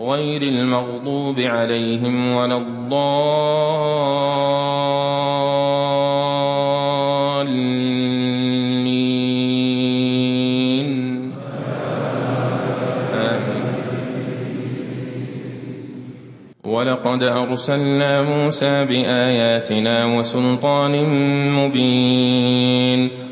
غير المغضوب عليهم ولا الضالين. آمين. ولقد أرسلنا موسى بآياتنا وسلطان مبين.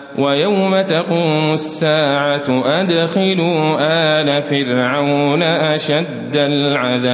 ويوم تقوم الساعة أدخلوا آل فرعون أشد العذاب.